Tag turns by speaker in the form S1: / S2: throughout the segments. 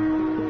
S1: mundo.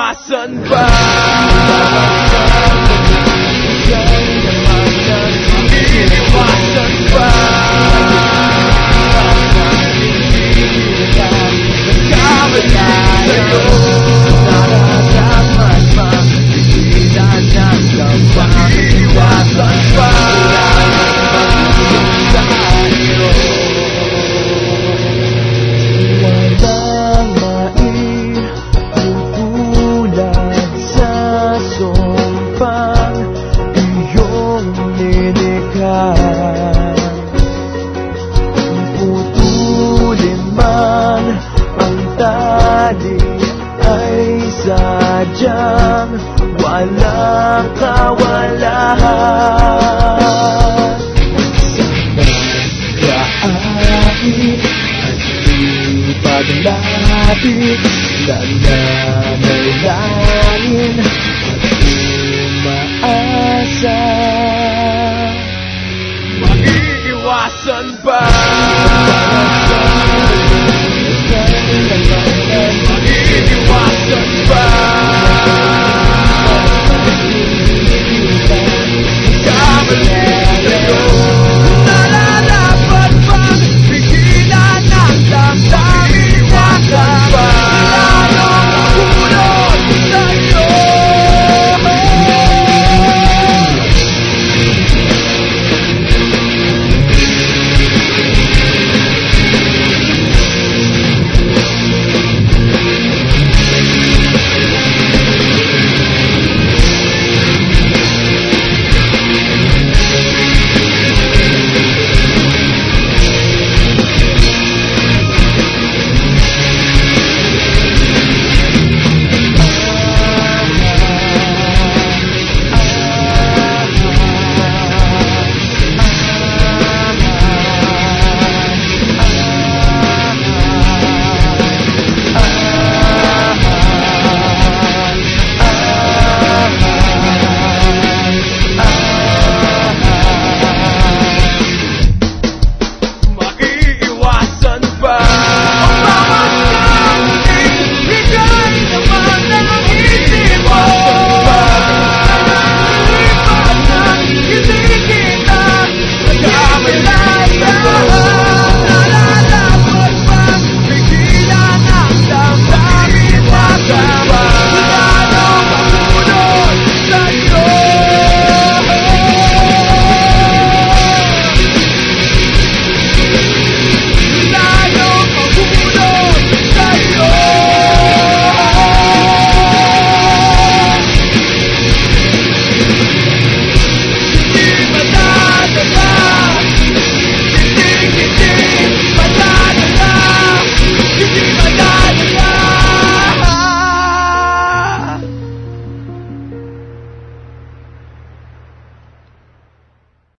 S1: my sunburn. Iputulin man ang tali ay sadyang walang kawalaan Nagkaait at ipaglapit Nananalain